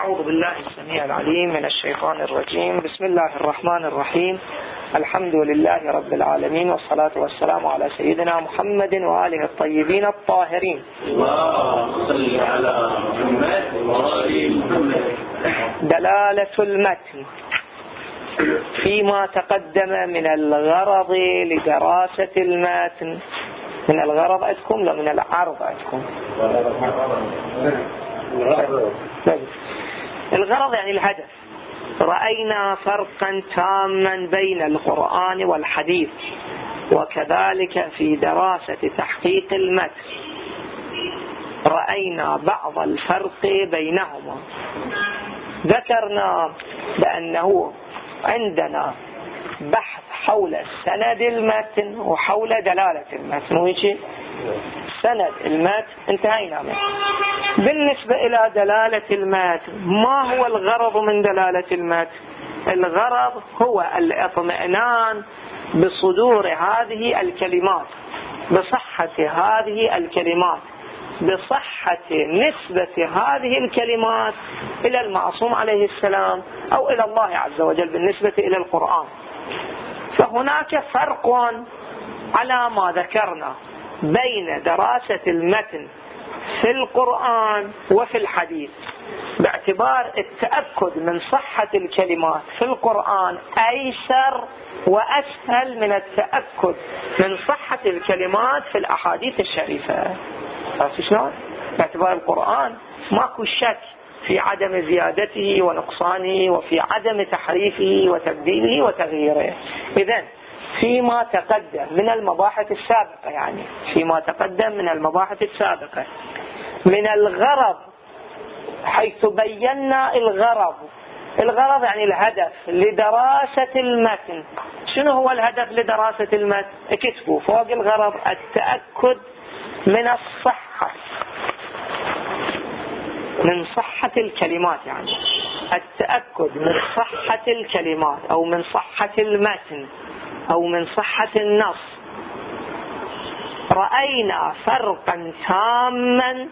أعوذ بالله السميع العليم من الشيطان الرجيم. بسم الله الرحمن الرحيم. الحمد لله رب العالمين والصلاة والسلام على سيدنا محمد وآله الطيبين الطاهرين. صل على محمد محمد دلالة المتن فيما تقدم من الغرض لدراسة المتن. من الغرض عندكم لا من العرض عندكم الغرض يعني الهدف. رأينا فرقا تاما بين القرآن والحديث وكذلك في دراسة تحقيق المتن رأينا بعض الفرق بينهما. ذكرنا بأنه عندنا بحث حول سند المتن وحول دلالة المتن سند المتن انتهينا منه. بالنسبة إلى دلالة المتن ما هو الغرض من دلالة المتن الغرض هو الاطمئنان بصدور هذه الكلمات بصحة هذه الكلمات بصحة نسبة هذه الكلمات إلى المعصوم عليه السلام أو إلى الله عز وجل بالنسبة إلى القرآن. فهناك فرق على ما ذكرنا. بين دراسة المتن في القرآن وفي الحديث باعتبار التأكد من صحة الكلمات في القرآن أيسر وأسهل من التأكد من صحة الكلمات في الأحاديث الشريفة شلون؟ باعتبار القرآن ماكو شك في عدم زيادته ونقصانه وفي عدم تحريفه وتبديله وتغييره إذا فيما تقدم من المباحث السابقة يعني. فيما تقدم من المباحث السابقة. من الغرض حيث بينا الغرض. الغرض يعني الهدف لدراسة المتن. شنو هو الهدف لدراسة المتن؟ اكتبوا فوق الغرض التأكد من الصحة. من صحة الكلمات يعني. التأكد من صحة الكلمات أو من صحة المتن أو من صحة النص. رأينا فرقا تاما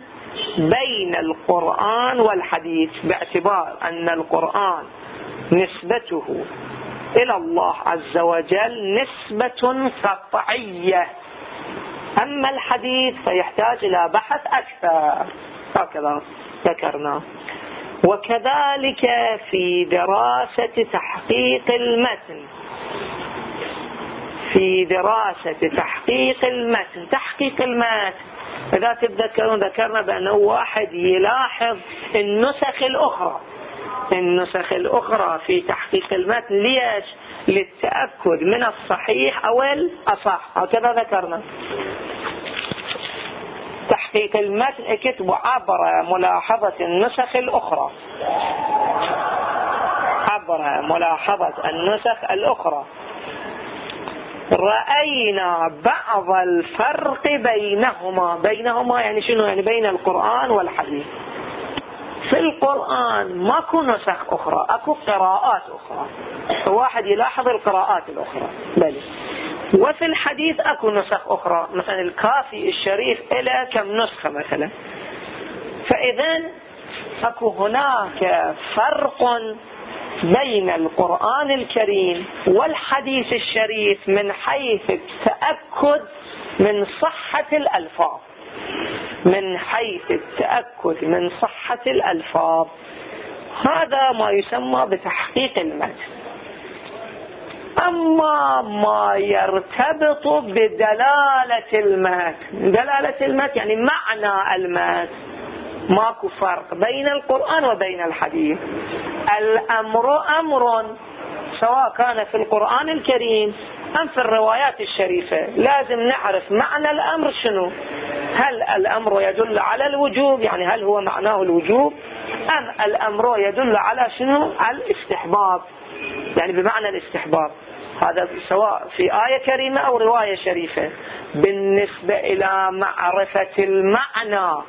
بين القرآن والحديث باعتبار أن القرآن نسبته إلى الله عز وجل نسبة قطعية أما الحديث فيحتاج إلى بحث أكثر. هكذا. ذكرنا. وكذلك في دراسة تحقيق المتن. في دراسة تحقيق المتن. تحقيق المتن. إذا تتذكرون ذكرنا بأنه واحد يلاحظ النسخ الأخرى. النسخ الأخرى في تحقيق المتن. ليش؟ للتأكد من الصحيح أو الأصح. هكذا ذكرنا. تحقيق المتن اكتبوا عبر ملاحظة النسخ الأخرى. عبر ملاحظة النسخ الأخرى. رأينا بعض الفرق بينهما. بينهما يعني شنو؟ يعني بين القرآن والحديث. في القرآن ماكو نسخ أخرى أكو قراءات أخرى. واحد يلاحظ القراءات الأخرى. بلي وفي الحديث أكو نسخ أخرى مثلا الكافي الشريف إلى كم نسخة مثلا؟ فإذا أكو هناك فرق بين القرآن الكريم والحديث الشريف من حيث التأكد من صحة الألفاظ. من حيث التأكد من صحة الألفاظ. هذا ما يسمى بتحقيق المتن. أما ما يرتبط بدلالة المتن دلالة المتن يعني معنى المتن ماكو فرق بين القرآن وبين الحديث. الأمر أمر سواء كان في القرآن الكريم أم في الروايات الشريفة. لازم نعرف معنى الأمر شنو. هل الأمر يدل على الوجوب؟ يعني هل هو معناه الوجوب؟ أم الأمر يدل على شنو؟ الاستحباب. يعني بمعنى الاستحباب. هذا سواء في آية كريمة أو رواية شريفة. بالنسبة إلى معرفة المعنى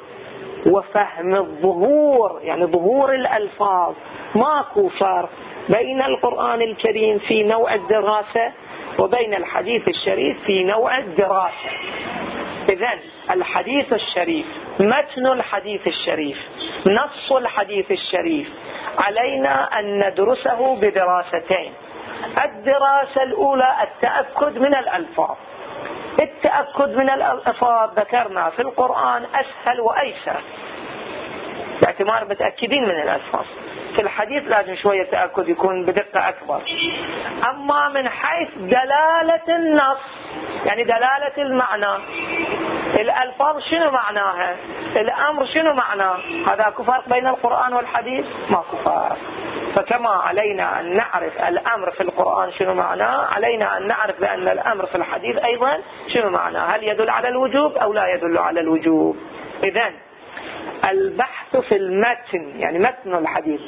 وفهم الظهور يعني ظهور الألفاظ. ماكو فرق بين القرآن الكريم في نوع الدراسة وبين الحديث الشريف في نوع الدراسة. إذا الحديث الشريف متن الحديث الشريف نص الحديث الشريف. علينا أن ندرسه بدراستين. الدراسة الأولى التأكد من الألفاظ. التأكد من الألفاظ ذكرنا في القرآن أسهل وأيسر. باعتبار متأكدين من الألفاظ. في الحديث لازم شوية تأكد يكون بدقة أكبر. أما من حيث دلالة النص يعني دلالة المعنى الألفاظ شنو معناها؟ الأمر شنو معناه هذا فرق بين القرآن والحديث؟ ماكو فرق فكما علينا أن نعرف الأمر في القرآن شنو معناه علينا أن نعرف بأن الأمر في الحديث أيضا شنو معناه هل يدل على الوجوب أو لا يدل على الوجوب. إذن البحث في المتن يعني متن الحديث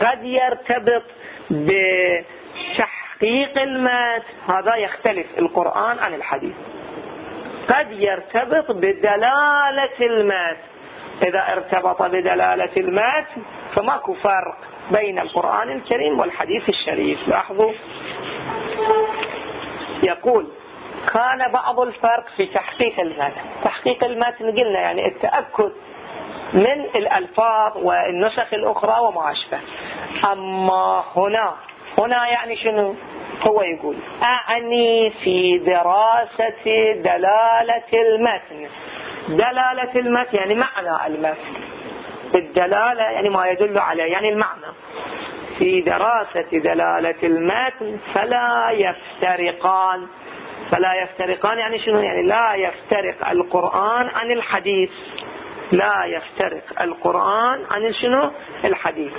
قد يرتبط بتحقيق المتن هذا يختلف القرآن عن الحديث. قد يرتبط بدلالة المتن. إذا ارتبط بدلالة المتن فماكو فرق. بين القرآن الكريم والحديث الشريف. لاحظوا. يقول كان بعض الفرق في تحقيق المتن. تحقيق المتن قلنا يعني التأكد من الألفاظ والنسخ الأخرى وما أشبه. أما هنا هنا يعني شنو؟ هو يقول أعني في دراسة دلالة المتن. دلالة المتن يعني معنى المتن. الدلالة يعني ما يدل عليه يعني المعنى. في دراسة دلالة المتن فلا يفترقان. فلا يفترقان يعني شنو؟ يعني لا يفترق القرآن عن الحديث. لا يفترق القرآن عن شنو؟ الحديث.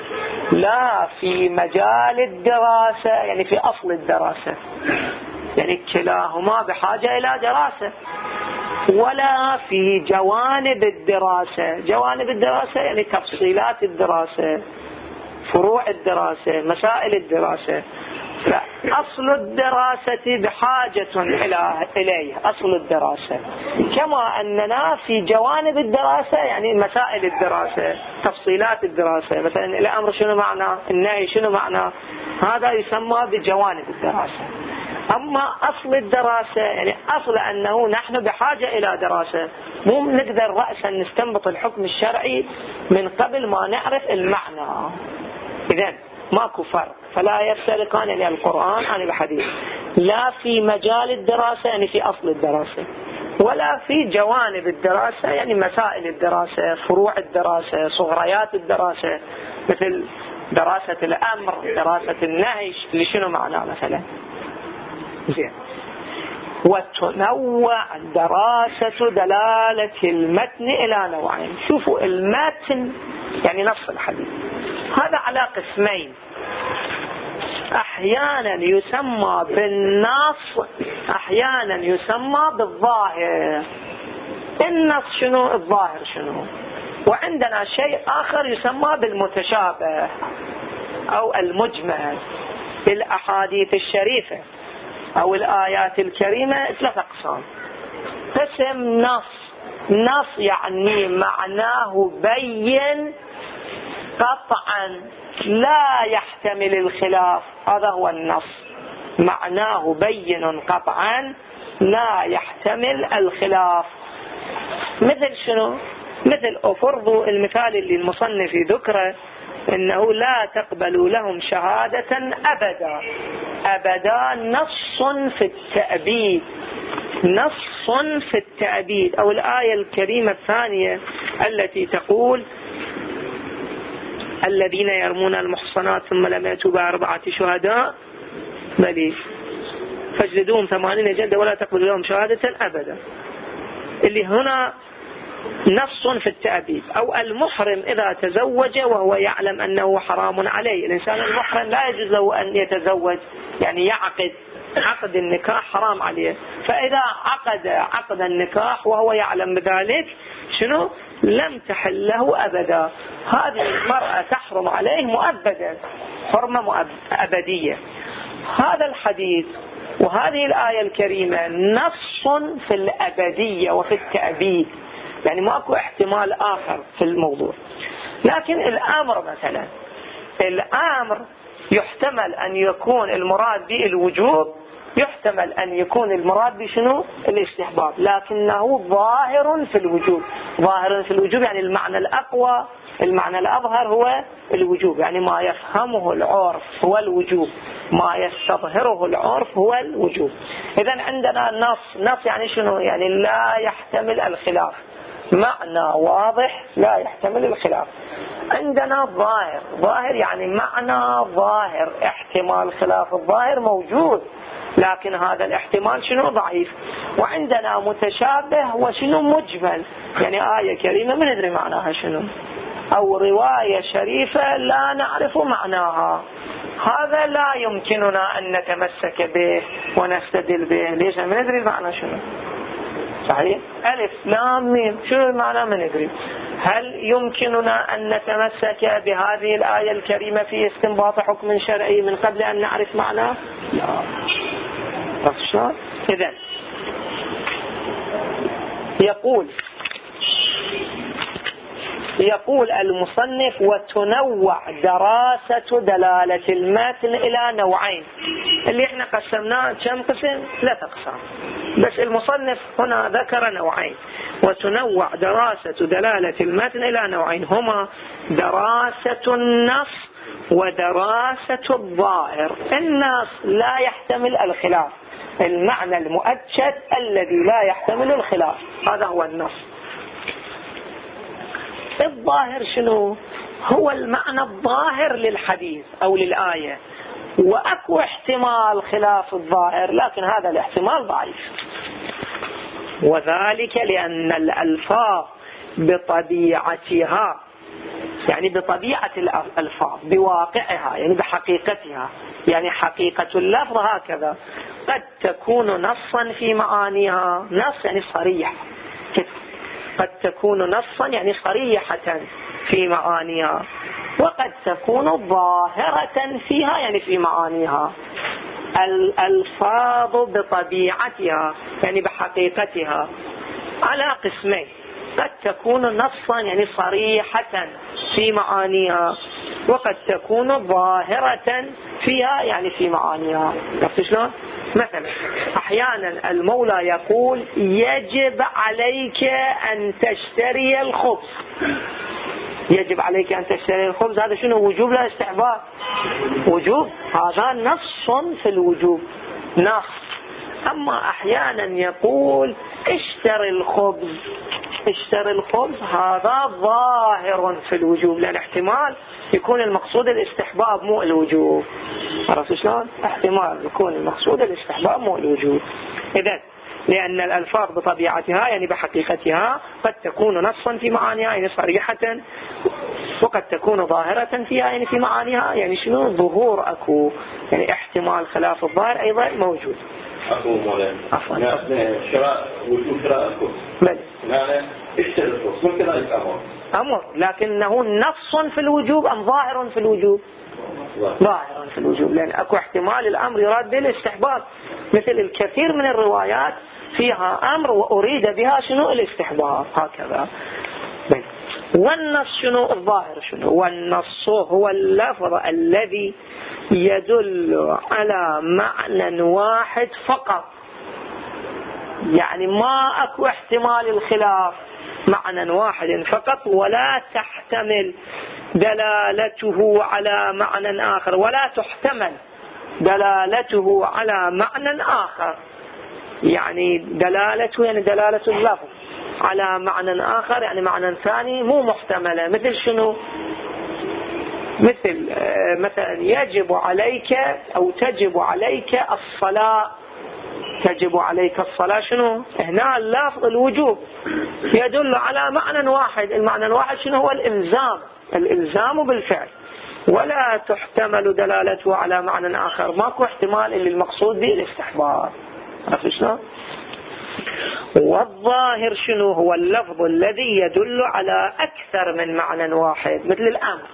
لا في مجال الدراسة يعني في أصل الدراسة. يعني كلاهما بحاجة إلى دراسة. ولا في جوانب الدراسة. جوانب الدراسة يعني تفصيلات الدراسة فروع الدراسة مسائل الدراسة. أصل الدراسة بحاجة إليه أصل الدراسة. كما أننا في جوانب الدراسة يعني مسائل الدراسة تفصيلات الدراسة. مثلا الأمر شنو معنى؟ النهي شنو معنى؟ هذا يسمى بجوانب الدراسة. أما أصل الدراسة يعني أصل أنه نحن بحاجة إلى دراسة. مو نقدر رأسا نستنبط الحكم الشرعي من قبل ما نعرف المعنى. إذن ماكو فرق. فلا يفترقان يعني القرآن عن الحديث. لا في مجال الدراسة يعني في أصل الدراسة. ولا في جوانب الدراسة يعني مسائل الدراسة فروع الدراسة صغريات الدراسة مثل دراسة الأمر دراسة النهي اللي شنو معناه مثلا؟ زين. وتنوع دراسة دلالة المتن إلى نوعين. شوفوا المتن يعني نص الحديث. هذا على قسمين. أحيانا يسمى بالنص أحيانا يسمى بالظاهر. النص شنو؟ الظاهر شنو؟ وعندنا شيء آخر يسمى بالمتشابه أو المجمل الاحاديث الشريفة. أو الآيات الكريمة ثلاث اقسام قسم نص. نص يعني معناه بين. قطعا لا يحتمل الخلاف. هذا هو النص. معناه بين قطعا لا يحتمل الخلاف. مثل شنو؟ مثل أفرضوا المثال اللي المصنف ذكره. إنه لا تقبلوا لهم شهادة أبدا. أبدا نص في التأبيد. نص في التأبيد. أو الآية الكريمة الثانية التي تقول الذين يرمون المحصنات ثم لم يأتوا بأربعة شهداء. بل فاجلدوهم ثمانين جلدة ولا تقبل لهم شهادة أبدا. اللي هنا نص في التأبيد أو المحرم إذا تزوج وهو يعلم أنه حرام عليه. الإنسان المحرم لا يجوز له أن يتزوج يعني يعقد عقد النكاح حرام عليه. فإذا عقد عقد النكاح وهو يعلم بذلك شنو؟ لم تحل له أبدا. هذه المرأة تحرم عليه مؤبدا حرمة أبدية. هذا الحديث وهذه الآية الكريمة نص في الأبدية وفي التأبيد. يعني ماكو احتمال آخر في الموضوع. لكن الأمر مثلا الأمر يحتمل أن يكون المراد به الوجوب يحتمل أن يكون المراد بشنو الاستحباب. لكنه ظاهر في الوجوب. ظاهر في الوجوب يعني المعنى الأقوى المعنى الأظهر هو الوجوب. يعني ما يفهمه العرف هو الوجوب. ما يستظهره العرف هو الوجوب. إذا عندنا نص نص يعني شنو؟ يعني لا يحتمل الخلاف. معنى واضح لا يحتمل الخلاف. عندنا ظاهر. ظاهر يعني معنى ظاهر. احتمال خلاف الظاهر موجود لكن هذا الاحتمال شنو؟ ضعيف. وعندنا متشابه وشنو؟ مجمل. يعني آية كريمة ما ندري معناها شنو. أو رواية شريفة لا نعرف معناها. هذا لا يمكننا أن نتمسك به ونستدل به. ليش؟ ما ندري معنى شنو. صحيح؟ ألف. لام ميم. شو المعنى ما ندري هل يمكننا أن نتمسك بهذه الآية الكريمة في استنباط حكم شرعي من قبل أن نعرف معناه لا. شلون إذا يقول يقول المصنف وتنوع دراسة دلالة المتن إلى نوعين. اللي إحنا قسمناه كم قسم؟ ثلاثة أقسام. بس المصنف هنا ذكر نوعين. وتنوع دراسة دلالة المتن إلى نوعين. هما دراسة النص ودراسة الظاهر. النص لا يحتمل الخلاف. المعنى المؤكد الذي لا يحتمل الخلاف. هذا هو النص. الظاهر شنو؟ هو المعنى الظاهر للحديث أو للآية. وأكو احتمال خلاف الظاهر لكن هذا الاحتمال ضعيف. وذلك لأن الألفاظ بطبيعتها يعني بطبيعة الألفاظ بواقعها يعني بحقيقتها يعني حقيقة اللفظ هكذا قد تكون نصا في معانيها نص يعني صريح. قد تكون نصا يعني صريحة في معانيها. وقد تكون ظاهرة فيها يعني في معانيها. الألفاظ بطبيعتها يعني بحقيقتها. على قسمين. قد تكون نصا يعني صريحة في معانيها. وقد تكون ظاهرة فيها يعني في معانيها. شلون؟ مثلا أحيانا المولى يقول يجب عليك أن تشتري الخبز. يجب عليك أن تشتري الخبز. هذا شنو؟ وجوب لا استحباب. وجوب؟ هذا نص في الوجوب. نص أما أحيانا يقول اشتري الخبز. اشتري الخبز هذا ظاهر في الوجوب. لأن احتمال يكون المقصود الاستحباب مو الوجوب. عرفت شلون؟ احتمال يكون المقصود الاستحباب مو الوجوب. إذا لأن الألفاظ بطبيعتها يعني بحقيقتها قد تكون نصا في معانيها يعني صريحة وقد تكون ظاهرة فيها يعني في معانيها. يعني شنو؟ ظهور أكو. يعني احتمال خلاف الظاهر أيضا موجود. عفوا مولانا عفوا. شراء وجود شراء الخبز بل اشتري الخبز ممكن أمر أمر لكنه نص في الوجوب أم ظاهر في الوجوب؟ ظاهر في الوجوب لأن أكو احتمال الأمر يراد بالاستحباب مثل الكثير من الروايات فيها أمر وأريد بها شنو؟ الاستحباب هكذا. والنص شنو؟ الظاهر شنو؟ والنص هو اللفظ الذي يدل على معنى واحد فقط. يعني ما أكو احتمال الخلاف. معنى واحد فقط ولا تحتمل دلالته على معنى آخر ولا تحتمل دلالته على معنى آخر. يعني دلالته يعني دلالة اللفظ على معنى آخر يعني معنى ثاني مو محتملة. مثل شنو؟ مثل آه، مثلا يجب عليك أو تجب عليك الصلاة تجب عليك الصلاة شنو؟ هنا اللفظ الوجوب يدل على معنى واحد. المعنى الواحد شنو هو؟ الإلزام. الإلزام بالفعل. ولا تحتمل دلالته على معنى آخر. ماكو احتمال اللي المقصود به الاستحباب. عرفت شلون والظاهر شنو هو؟ اللفظ الذي يدل على أكثر من معنى واحد مثل الأمر.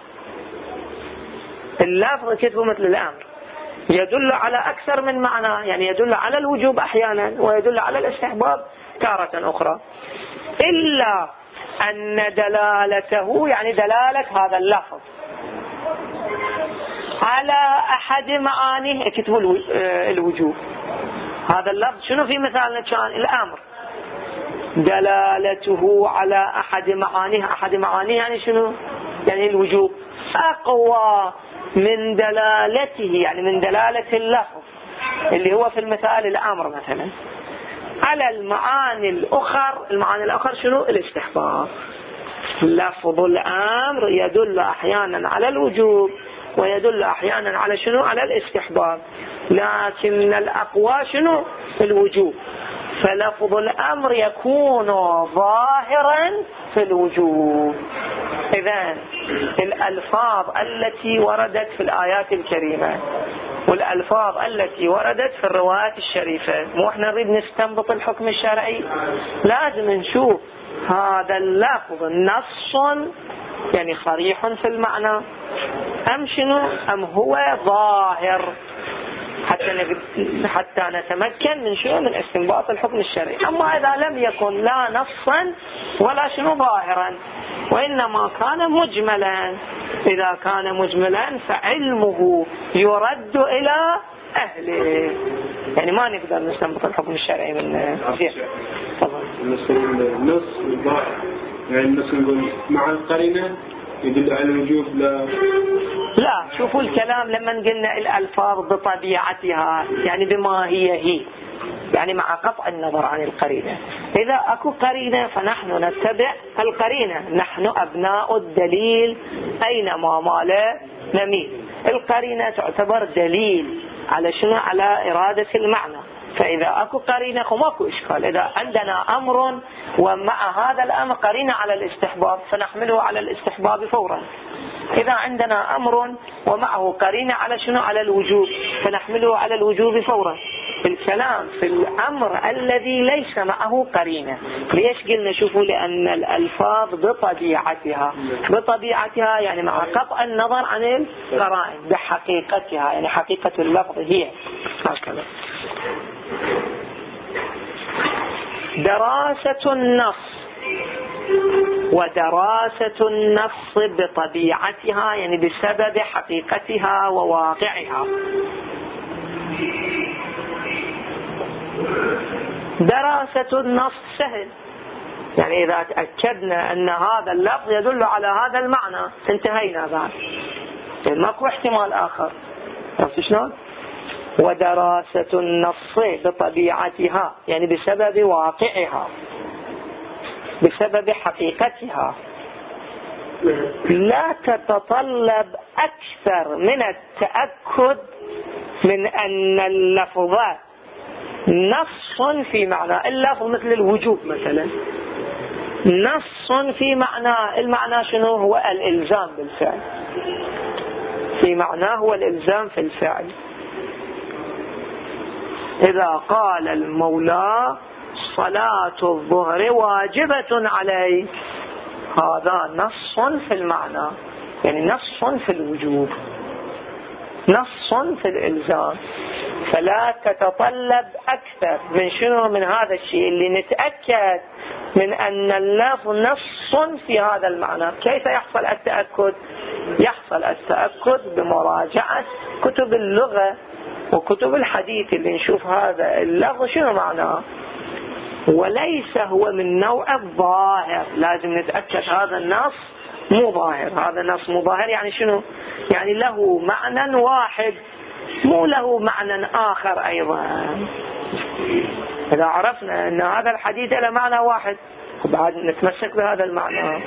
اللفظ كتبه مثل الأمر. يدل على أكثر من معنى يعني يدل على الوجوب أحيانا ويدل على الاستحباب تارة أخرى. إلا أن دلالته يعني دلالة هذا اللفظ. على أحد معانيه كتبوا آه، الوجوب؟ هذا اللفظ شنو في مثالنا؟ كان الأمر. دلالته على أحد معانيه. أحد معانيه يعني شنو؟ يعني الوجوب. أقوى من دلالته يعني من دلالة اللفظ اللي هو في المثال الأمر مثلا. على المعاني الأخر المعاني الأخر شنو؟ الاستحباب لفظ الأمر يدل أحيانا على الوجوب ويدل أحيانا على شنو؟ على الاستحباب لكن الأقوى شنو؟ الوجوب. فلفظ الأمر يكون ظاهرا في الوجوب. إذا الألفاظ التي وردت في الآيات الكريمة والألفاظ التي وردت في الروايات الشريفة. مو إحنا نريد نستنبط الحكم الشرعي؟ لازم نشوف هذا اللفظ نص يعني صريح في المعنى. أم شنو؟ أم هو ظاهر؟ حتى حتى نتمكن من شنو؟ من استنباط الحكم الشرعي. أما إذا لم يكن لا نصا ولا شنو ظاهرا وإنما كان مجملا. إذا كان مجملا فعلمه يرد إلى أهله. يعني ما نقدر نستنبط الحكم الشرعي من زين النص يعني النص نقول مع القرينة يدل على الوجوب لا. لا شوفوا الكلام لما قلنا الألفاظ بطبيعتها يعني بما هي هي يعني مع قطع النظر عن القرينة. إذا أكو قرينة فنحن نتبع القرينة. نحن أبناء الدليل أينما مال نميل. القرينة تعتبر دليل على شنو؟ على إرادة المعنى. فإذا أكو قرينة فماكو إشكال. إذا عندنا أمر ومع هذا الأمر قرينة على الاستحباب فنحمله على الاستحباب فورا. إذا عندنا أمر ومعه قرينة على شنو؟ على الوجوب فنحمله على الوجوب فورا. الكلام في الأمر الذي ليس معه قرينة. ليش قلنا شوفوا؟ لأن الألفاظ بطبيعتها. بطبيعتها يعني مع قطع النظر عن القرائن بحقيقتها يعني حقيقة اللفظ هي. هكذا. دراسة النص. ودراسة النص بطبيعتها يعني بسبب حقيقتها وواقعها. دراسة النص سهل. يعني إذا تأكدنا أن هذا اللفظ يدل على هذا المعنى انتهينا بعد. يعني ماكو احتمال آخر. عرفت شلون؟ ودراسة النص بطبيعتها يعني بسبب واقعها بسبب حقيقتها. لا تتطلب أكثر من التأكد من أن اللفظ نص في معنى اللفظ مثل الوجوب مثلا. نص في معنى المعنى شنو؟ هو الإلزام بالفعل. في معناه هو الإلزام في الفعل. إذا قال المولى صلاة الظهر واجبة عليك. هذا نص في المعنى. يعني نص في الوجوب. نص في الإلزام. فلا تتطلب أكثر. من شنو؟ من هذا الشيء اللي نتأكد من أن اللفظ نص في هذا المعنى. كيف يحصل التأكد؟ يحصل التأكد بمراجعة كتب اللغة. وكتب الحديث اللي نشوف هذا اللفظ شنو معناه؟ وليس هو من نوع الظاهر. لازم نتأكد هذا النص مو ظاهر. هذا النص مو ظاهر يعني شنو؟ يعني له معنى واحد مو له معنى آخر أيضا. إذا عرفنا أن هذا الحديث له معنى واحد بعد نتمسك بهذا المعنى.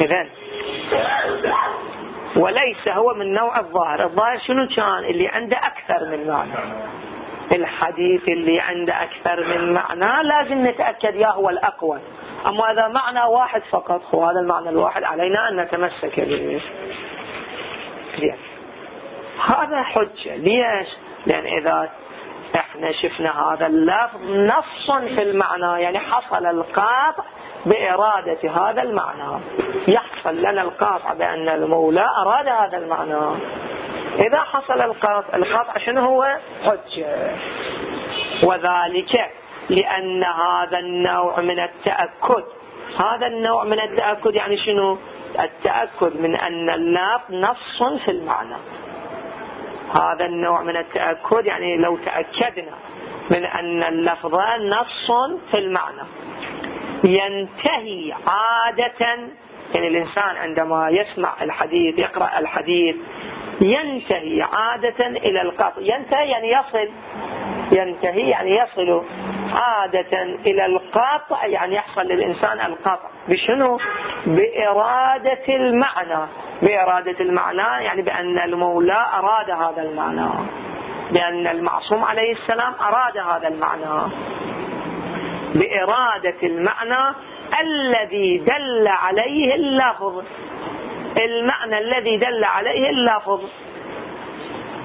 إذن. وليس هو من نوع الظاهر. الظاهر شنو كان؟ اللي عنده أكثر من معنى. الحديث اللي عنده أكثر من معنى لازم نتأكد يا هو الأقوى. أما إذا معنى واحد فقط هو هذا المعنى الواحد علينا أن نتمسك به. هذا حجة. ليش؟ لأن إذا إحنا شفنا هذا اللفظ نص في المعنى يعني حصل القاطع بإرادة هذا المعنى. يحصل لنا القاطع بأن المولى أراد هذا المعنى. إذا حصل القاطع القاطع شنو هو؟ حجة. وذلك لأن هذا النوع من التأكد. هذا النوع من التأكد يعني شنو؟ التأكد من أن اللفظ نص في المعنى. هذا النوع من التأكد يعني لو تأكدنا من أن اللفظ نص في المعنى. ينتهي عادة. يعني الإنسان عندما يسمع الحديث يقرأ الحديث ينتهي عادة إلى القطع ينتهي يعني يصل. ينتهي يعني يصل عادة إلى القطع يعني يحصل للإنسان القطع. بشنو؟ بإرادة المعنى. بإرادة المعنى يعني بأن المولى أراد هذا المعنى. بأن المعصوم عليه السلام أراد هذا المعنى. بإرادة المعنى الذي دل عليه اللفظ. المعنى الذي دل عليه اللفظ.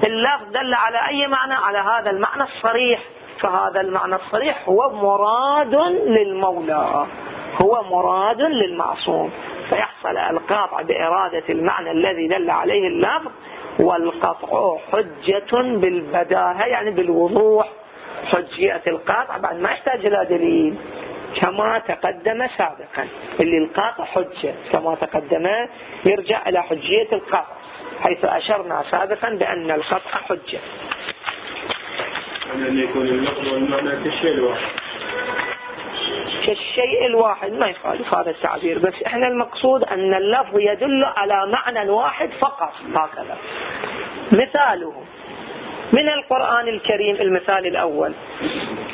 اللفظ دل على أي معنى؟ على هذا المعنى الصريح. فهذا المعنى الصريح هو مراد للمولى. هو مراد للمعصوم. فيحصل القاطع بإرادة المعنى الذي دل عليه اللفظ والقطع حجة بالبداهة يعني بالوضوح حجية القاطع بعد ما يحتاج إلى دليل كما تقدم سابقا. اللي القاطع حجة كما تقدم يرجع إلى حجية القاطع حيث أشرنا سابقا بأن القطع حجة. أن يكون اللفظ والمعنى كالشيء الواحد. كالشيء الواحد ما يخالف هذا التعبير بس إحنا المقصود أن اللفظ يدل على معنى واحد فقط هكذا. مثاله. من القرآن الكريم المثال الأول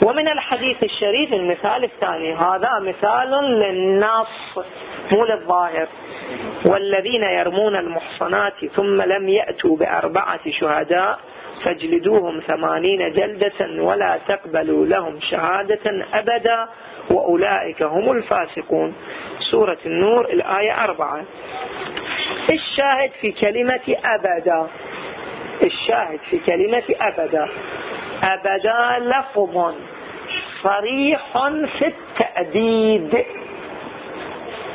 ومن الحديث الشريف المثال الثاني. هذا مثال للنص مو للظاهر. والذين يرمون المحصنات ثم لم يأتوا بأربعة شهداء فاجلدوهم ثمانين جلدة ولا تقبلوا لهم شهادة أبدا وأولئك هم الفاسقون. سورة النور الآية أربعة. الشاهد في كلمة أبدا. الشاهد في كلمة أبدا. أبدا لفظ صريح في التأديد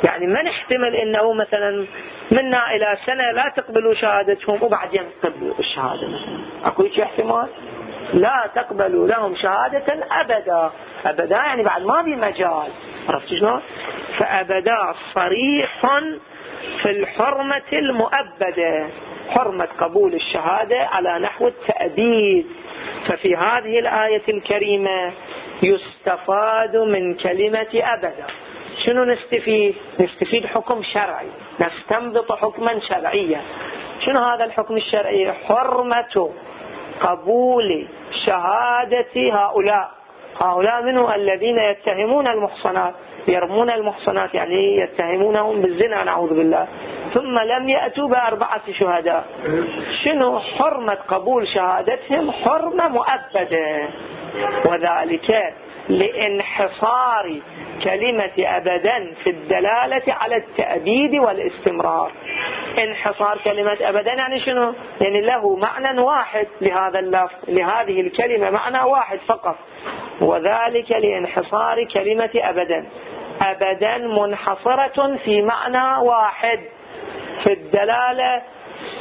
يعني ما نحتمل إنه مثلا منا إلى سنة لا تقبلوا شهادتهم وبعدين تقبلوا الشهادة مثلا. أكو احتمال؟ لا تقبلوا لهم شهادة أبدا. أبدا يعني بعد ما في مجال. عرفت شلون؟ فأبدا صريح في الحرمة المؤبدة. حرمة قبول الشهادة على نحو التأبيد ففي هذه الآية الكريمة يستفاد من كلمة أبدا. شنو نستفيد؟ نستفيد حكم شرعي. نستنبط حكما شرعيا. شنو هذا الحكم الشرعي؟ حرمة قبول شهادة هؤلاء. هؤلاء منه الذين يتهمون المحصنات يرمون المحصنات يعني يتهمونهم بالزنا نعوذ بالله. ثم لم يأتوا بأربعة شهداء. شنو؟ حرمة قبول شهادتهم؟ حرمة مؤبدة. وذلك لإنحصار كلمة أبدا في الدلالة على التأبيد والاستمرار. انحصار كلمة أبدا يعني شنو؟ يعني له معنى واحد لهذا اللفظ لهذه الكلمة معنى واحد فقط. وذلك لإنحصار كلمة أبدا. أبدا منحصرة في معنى واحد. في الدلالة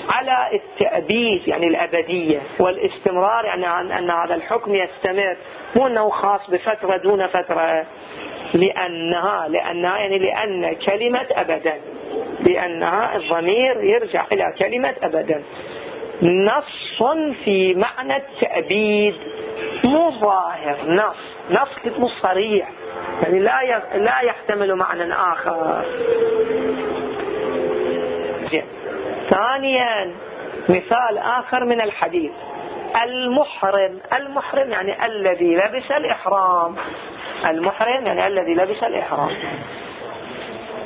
على التأبيد يعني الأبدية والاستمرار يعني عن أن هذا الحكم يستمر. مو أنه خاص بفترة دون فترة لأنها لأنها يعني لأن كلمة أبدا لأنها الضمير يرجع إلى كلمة أبدا. نص في معنى التأبيد مو ظاهر نص نص مو صريح يعني لا لا يحتمل معنى آخر. زين ثانيا مثال آخر من الحديث. المحرم المحرم يعني الذي لبس الإحرام. المحرم يعني الذي لبس الإحرام.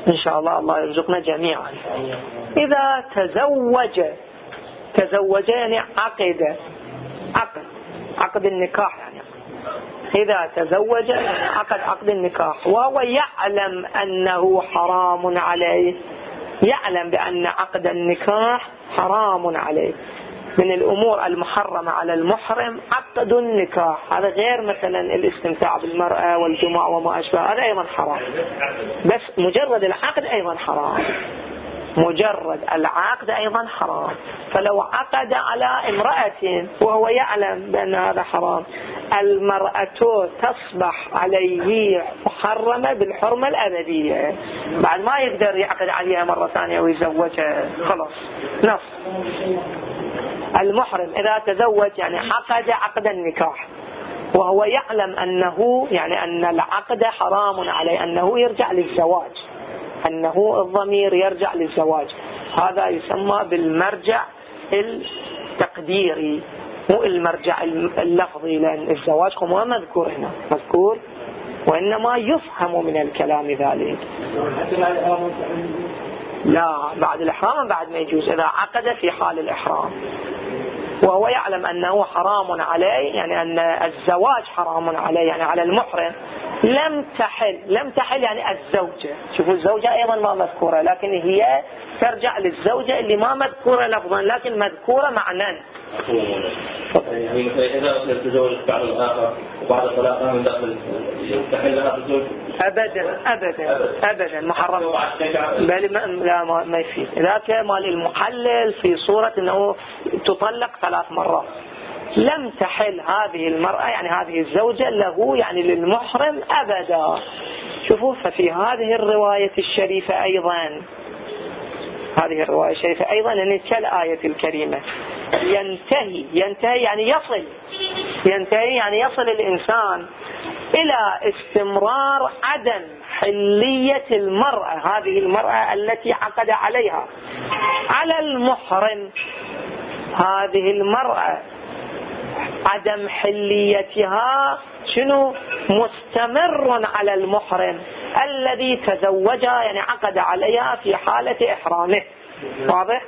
إن شاء الله الله يرزقنا جميعا. إذا تزوج تزوج يعني عقد. عقد عقد النكاح يعني. إذا تزوج عقد عقد النكاح. وهو يعلم أنه حرام عليه. يعلم بأن عقد النكاح حرام عليه. من الأمور المحرمة على المحرم عقد النكاح. هذا غير مثلا الاستمتاع بالمرأة والجماع وما أشبه هذا أيضا حرام. بس مجرد العقد أيضا حرام. مجرد العقد أيضا حرام. فلو عقد على امرأة وهو يعلم بأن هذا حرام المرأة تصبح عليه محرمة بالحرمة الأبدية. بعد ما يقدر يعقد عليها مرة ثانية ويزوجها خلاص نص. المحرم إذا تزوج يعني عقد عقد النكاح. وهو يعلم أنه يعني أن العقد حرام عليه أنه يرجع للزواج. أنه الضمير يرجع للزواج. هذا يسمى بالمرجع التقديري مو المرجع اللفظي لأن الزواج هو مذكور هنا. مذكور وإنما يفهم من الكلام ذلك. لا بعد الإحرام بعد ما يجوز إذا عقد في حال الإحرام. وهو يعلم أنه حرام عليه يعني أن الزواج حرام عليه يعني على المحرم. لم تحل لم تحل يعني الزوجة. شوفوا الزوجة أيضا ما مذكورة لكن هي ترجع للزوجة اللي ما مذكورة لفظا لكن مذكورة معنى إذا تزوج بعض الآخر وبعد طلاقها من داخل تحل لها الزوج أبدا أبدا أبدا. محرم. بل ما لا ما, ما يفيد. ذاك مال المحلل في صورة أنه تطلق ثلاث مرات. لم تحل هذه المرأة يعني هذه الزوجة له يعني للمحرم أبدا. شوفوا ففي هذه الرواية الشريفة أيضا هذه الرواية الشريفة أيضا يعني كالآية الكريمة. ينتهي ينتهي يعني يصل ينتهي يعني يصل الإنسان إلى استمرار عدم حلية المرأة هذه المرأة التي عقد عليها. على المحرم هذه المرأة عدم حليتها شنو؟ مستمر على المحرم الذي تزوجها يعني عقد عليها في حالة إحرامه. واضح؟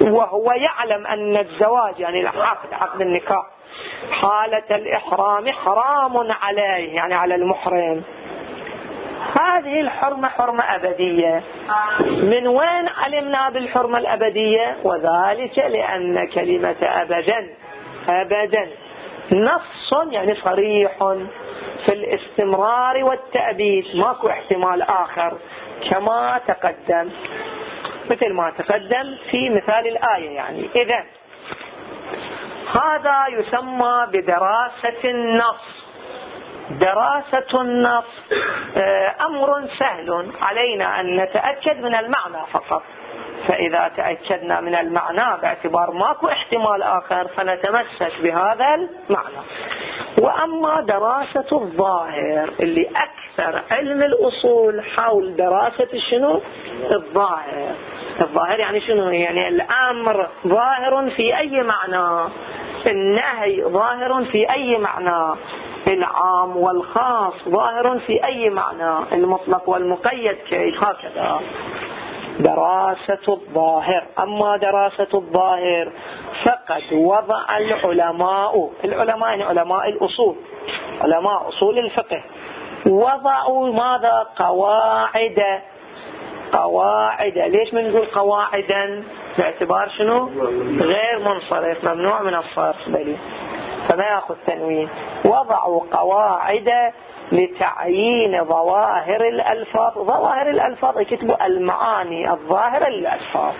وهو يعلم أن الزواج يعني العقد عقد النكاح حالة الإحرام حرام عليه يعني على المحرم. هذه الحرمة حرمة أبدية. من وين علمنا بالحرمة الأبدية؟ وذلك لأن كلمة أبدا أبدا. نص يعني صريح في الاستمرار والتأبيد. ماكو احتمال آخر. كما تقدم. مثل ما تقدم في مثال الآية يعني. إذا هذا يسمى بدراسة النص. دراسة النص آه، أمر سهل علينا أن نتأكد من المعنى فقط. فإذا تأكدنا من المعنى باعتبار ماكو احتمال آخر فنتمسك بهذا المعنى. وأما دراسة الظاهر اللي أكثر علم الأصول حول دراسة شنو؟ الظاهر. الظاهر يعني شنو؟ يعني الأمر ظاهر في أي معنى؟ النهي ظاهر في أي معنى؟ العام والخاص ظاهر في أي معنى؟ المطلق والمقيد كيف هكذا؟ دراسة الظاهر. أما دراسة الظاهر فقد وضع العلماء العلماء يعني علماء الأصول علماء أصول الفقه وضعوا ماذا؟ قواعد قواعد. ليش من نقول قواعدا؟ باعتبار شنو؟ غير منصرف ممنوع من الصرف. بلي. فما يأخذ تنوين. وضعوا قواعد لتعيين ظواهر الألفاظ. ظواهر الألفاظ يكتبوا المعاني الظاهرة للألفاظ.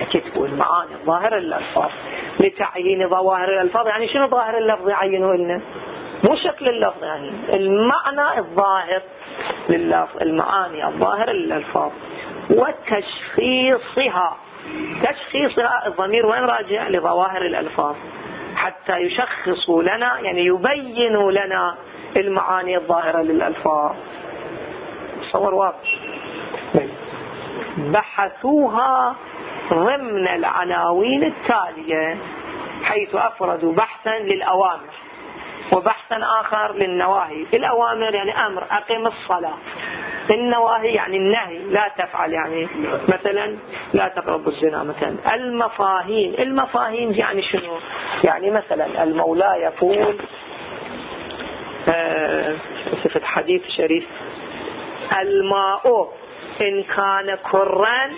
يكتبوا المعاني الظاهرة للألفاظ. لتعيين ظواهر الألفاظ يعني شنو ظاهر اللفظ يعينوا لنا مو شكل اللفظ يعني المعنى الظاهر لللفظ المعاني الظاهرة للألفاظ. وتشخيصها. تشخيصها الضمير وين راجع؟ لظواهر الألفاظ. حتى يشخصوا لنا يعني يبينوا لنا المعاني الظاهرة للألفاظ. تصور واضح. بحثوها ضمن العناوين التالية حيث أفردوا بحثا للأوامر وبحثا آخر للنواهي. الأوامر يعني أمر أقم الصلاة. النواهي يعني النهي لا تفعل يعني. مثلا لا تقرب الزنا مثلا. المفاهيم المفاهيم يعني شنو؟ يعني مثلا المولى يقول صفة حديث شريف. الماء إن كان كرا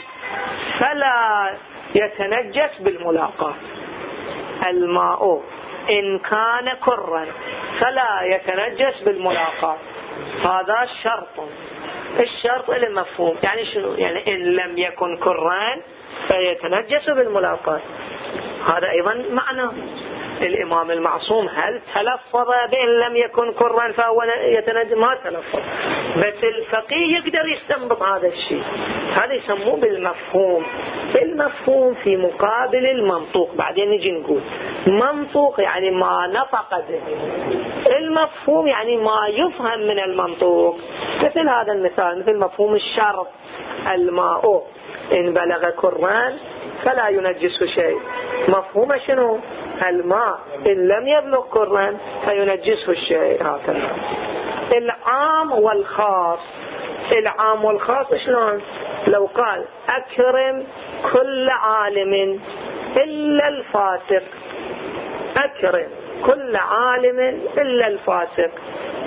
فلا يتنجس بالملاقاة. الماء إن كان كرا فلا يتنجس بالملاقاة. هذا شرط الشرط له مفهوم يعني شنو؟ يعني إن لم يكن كرا فيتنجس بالملاقاة. هذا أيضا معنى. الإمام المعصوم هل تلفظ بإن لم يكن كرا فهو يتنجم ما تلفظ. بس الفقيه يقدر يستنبط هذا الشيء. هذا يسموه بالمفهوم. المفهوم في مقابل المنطوق. بعدين نجي نقول. منطوق يعني ما نطق به. المفهوم يعني ما يفهم من المنطوق. مثل هذا المثال مثل مفهوم الشرط. الماء. إن بلغ كران فلا ينجسه شيء. مفهوم شنو؟ الماء إن لم يبلغ كرا فينجسه الشيء هكذا العام والخاص. العام والخاص شلون؟ لو قال أكرم كل عالم إلا الفاسق. أكرم كل عالم إلا الفاسق.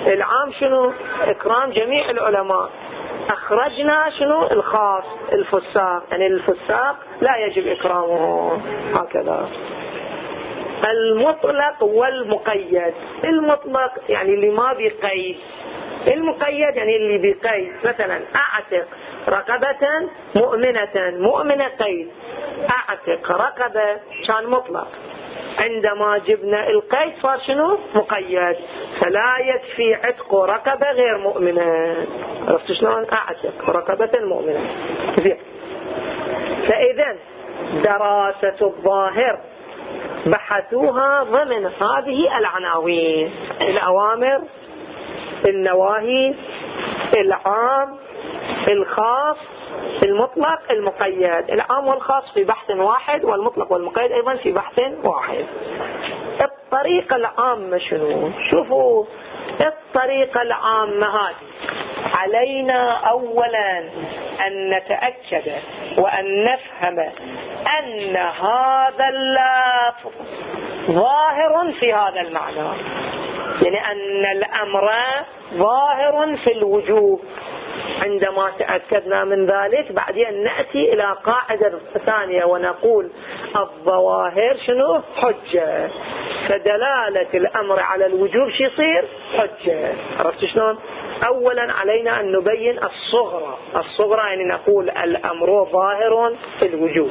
العام شنو؟ إكرام جميع العلماء. أخرجنا شنو؟ الخاص الفساق. يعني الفساق لا يجب إكرامه. هكذا. المطلق والمقيد. المطلق يعني اللي ما بقيد. المقيد يعني اللي بقيد. مثلا أعتق رقبة مؤمنة. مؤمنة قيد. أعتق رقبة كان مطلق. عندما جبنا القيد صار شنو؟ مقيد. فلا يكفي عتق رقبة غير مؤمنة. عرفت شلون؟ أعتق رقبة مؤمنة. زين. فإذا دراسة الظاهر بحثوها ضمن هذه العناوين. الأوامر النواهي العام الخاص المطلق المقيد. العام والخاص في بحث واحد والمطلق والمقيد أيضا في بحث واحد. الطريقة العامة شنو؟ شوفوا الطريقة العامة هذه علينا أولا أن نتأكد وأن نفهم أن هذا اللفظ ظاهر في هذا المعنى. يعني أن الأمر ظاهر في الوجوب عندما تأكدنا من ذلك بعدين نأتي إلى قاعدة ثانية ونقول الظواهر شنو؟ حجة. فدلالة الأمر على الوجوب شو يصير؟ حجة. عرفت شلون؟ أولا علينا أن نبين الصغرى. الصغرى يعني نقول الأمر ظاهر في الوجوب.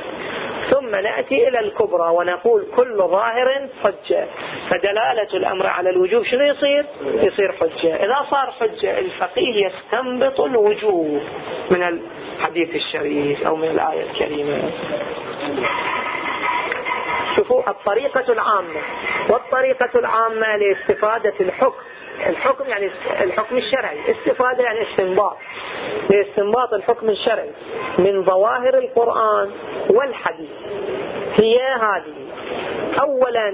ثم نأتي إلى الكبرى ونقول كل ظاهر حجة. فدلالة الأمر على الوجوب شنو يصير؟ يصير حجة. إذا صار حجة الفقيه يستنبط الوجوب من الحديث الشريف أو من الآية الكريمة. شوفوا الطريقة العامة. والطريقة العامة لاستفادة الحكم. الحكم يعني الحكم الشرعي. استفادة يعني استنباط. لاستنباط الحكم الشرعي من ظواهر القرآن والحديث. هي هذه. أولا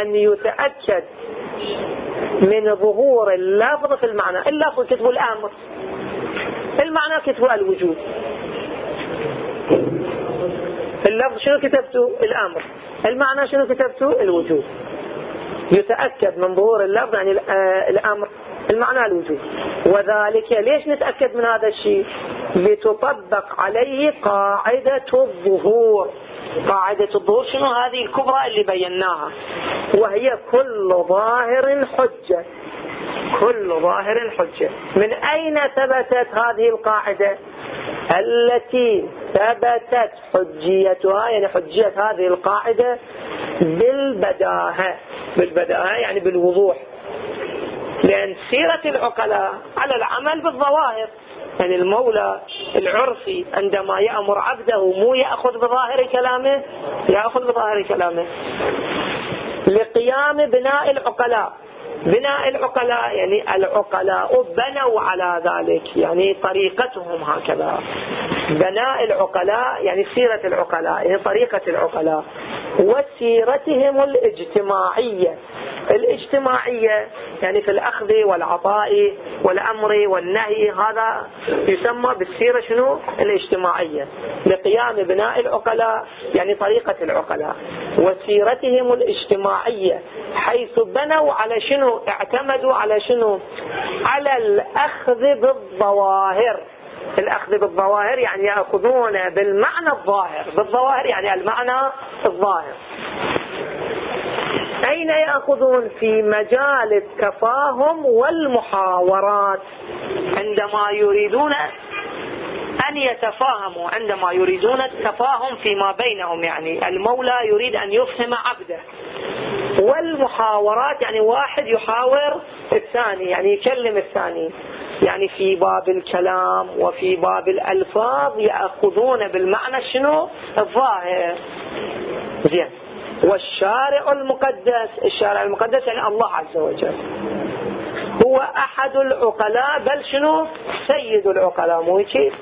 أن يتأكد من ظهور اللفظ في المعنى. اللفظ كتبه الأمر. المعنى كتبه الوجود. اللفظ شنو كتبته؟ الأمر. المعنى شنو كتبته؟ الوجود يتأكد من ظهور اللفظ يعني آه، الأمر. المعنى الوجود وذلك ليش نتأكد من هذا الشيء؟ لتطبق عليه قاعدة الظهور. قاعدة الظهور شنو هذه الكبرى اللي بيناها؟ وهي كل ظاهر حجة. كل ظاهر حجة. من أين ثبتت هذه القاعدة؟ التي ثبتت حجيتها يعني حجية هذه القاعدة بالبداهة. بالبداهة يعني بالوضوح. لأن سيرة العقلاء على العمل بالظواهر. يعني المولى العرفي عندما يأمر عبده مو يأخذ بظاهر كلامه يأخذ بظاهر كلامه. لقيام بناء العقلاء. بناء العقلاء يعني العقلاء بنوا على ذلك يعني طريقتهم هكذا. بناء العقلاء يعني سيرة العقلاء يعني طريقة العقلاء. وسيرتهم الاجتماعية. الاجتماعية يعني في الأخذ والعطاء والأمر والنهي هذا يسمى بالسيرة شنو؟ الاجتماعية. لقيام بناء العقلاء يعني طريقة العقلاء. وسيرتهم الاجتماعية حيث بنوا على شنو؟ اعتمدوا على شنو؟ على الأخذ بالظواهر. الأخذ بالظواهر يعني يأخذون بالمعنى الظاهر. بالظواهر يعني المعنى الظاهر. أين يأخذون؟ في مجال التفاهم والمحاورات. عندما يريدون أن يتفاهموا عندما يريدون التفاهم فيما بينهم يعني المولى يريد أن يفهم عبده. والمحاورات يعني واحد يحاور الثاني يعني يكلم الثاني. يعني في باب الكلام وفي باب الألفاظ يأخذون بالمعنى شنو؟ الظاهر. زين. والشارع المقدس الشارع المقدس يعني الله عز وجل. هو أحد العقلاء بل شنو؟ سيد العقلاء مو هيك؟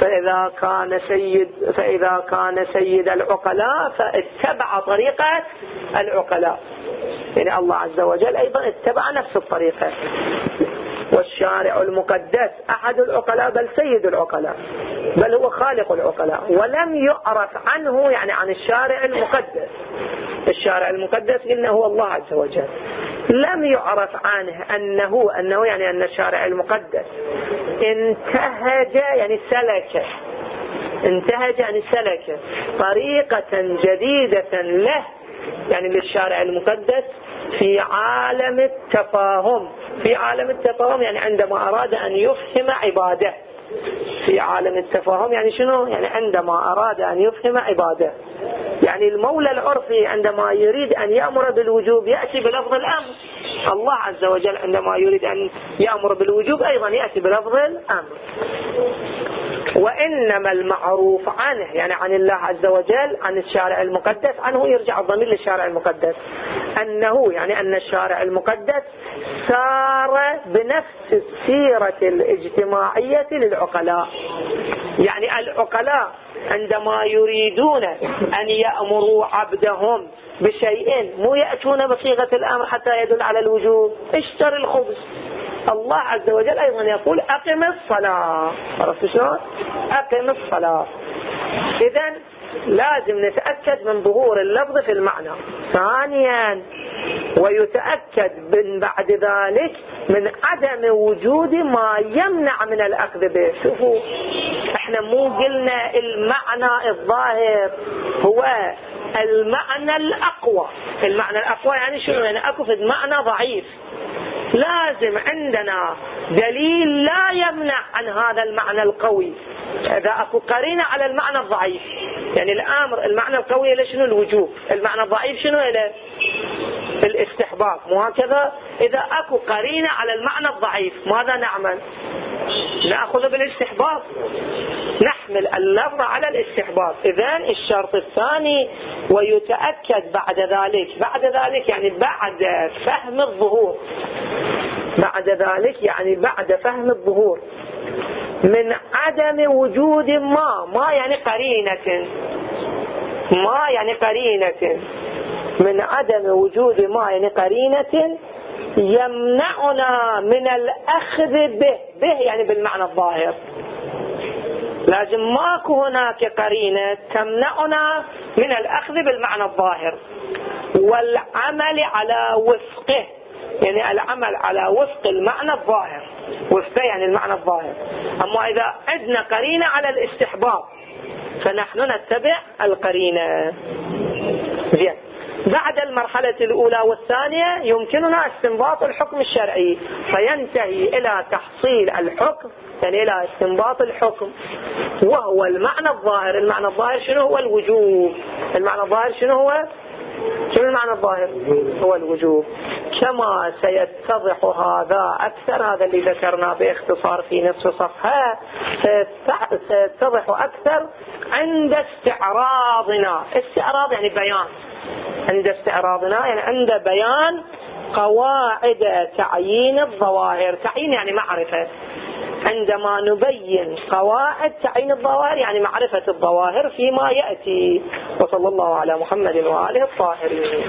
فإذا كان سيد فإذا كان سيد العقلاء فاتبع طريقة العقلاء. يعني الله عز وجل أيضا اتبع نفس الطريقة والشارع المقدس أحد العقلاء بل سيد العقلاء بل هو خالق العقلاء ولم يعرف عنه يعني عن الشارع المقدس. الشارع المقدس إنه هو الله عز وجل. لم يعرف عنه أنه أنه يعني أن الشارع المقدس انتهج يعني سلك انتهج يعني سلك طريقة جديدة له يعني للشارع المقدس في عالم التفاهم. في عالم التفاهم يعني عندما أراد أن يفهم عباده. في عالم التفاهم يعني شنو؟ يعني عندما أراد أن يفهم عباده. يعني المولى العرفي عندما يريد أن يأمر بالوجوب يأتي بلفظ الأمر. الله عز وجل عندما يريد أن يأمر بالوجوب أيضا يأتي بلفظ الأمر. وإنما المعروف عنه يعني عن الله عز وجل عن الشارع المقدس عنه يرجع الضمير للشارع المقدس. أنه يعني أن الشارع المقدس سار بنفس السيرة الاجتماعية للعقلاء. يعني العقلاء عندما يريدون أن يأمروا عبدهم بشيء مو يأتون بصيغة الأمر حتى يدل على الوجوب. اشتر الخبز. الله عز وجل أيضا يقول أقم الصلاة. عرفت شلون؟ أقم الصلاة. إذا لازم نتأكد من ظهور اللفظ في المعنى. ثانيا ويتأكد من بعد ذلك من عدم وجود ما يمنع من الأخذ به. شوفوا. إحنا مو قلنا المعنى الظاهر هو المعنى الأقوى. المعنى الأقوى يعني شنو؟ يعني أكو في معنى ضعيف. لازم عندنا دليل لا يمنع عن هذا المعنى القوي. إذا أكو قرينة على المعنى الضعيف يعني الأمر المعنى القوي له شنو؟ الوجوب. المعنى الضعيف شنو؟ له الاستحباب. مو هكذا؟ إذا أكو قرينة على المعنى الضعيف ماذا نعمل؟ نأخذ بالاستحباب. نحمل اللفظ على الاستحباب. إذا الشرط الثاني ويتأكد بعد ذلك. بعد ذلك يعني بعد فهم الظهور. بعد ذلك يعني بعد فهم الظهور. من عدم وجود ما. ما يعني قرينة. ما يعني قرينة. من عدم وجود ما يعني قرينة يمنعنا من الأخذ به. به يعني بالمعنى الظاهر. لازم ماكو هناك قرينة تمنعنا من الأخذ بالمعنى الظاهر. والعمل على وفقه. يعني العمل على وفق المعنى الظاهر. وفقه يعني المعنى الظاهر. أما إذا عندنا قرينة على الاستحباب فنحن نتبع القرينة. زين. بعد المرحلة الأولى والثانية يمكننا استنباط الحكم الشرعي فينتهي إلى تحصيل الحكم يعني إلى استنباط الحكم. وهو المعنى الظاهر المعنى الظاهر شنو هو؟ الوجوب. المعنى الظاهر شنو هو؟ شنو المعنى الظاهر؟ هو الوجوب. كما سيتضح هذا أكثر هذا اللي ذكرناه باختصار في نصف صفحة سيتضح أكثر عند استعراضنا. استعراض يعني بيان. عند استعراضنا يعني عند بيان قواعد تعيين الظواهر. تعيين يعني معرفة. عندما نبين قواعد تعيين الظواهر يعني معرفة الظواهر فيما يأتي. وصلى الله على محمد وآله الطاهرين.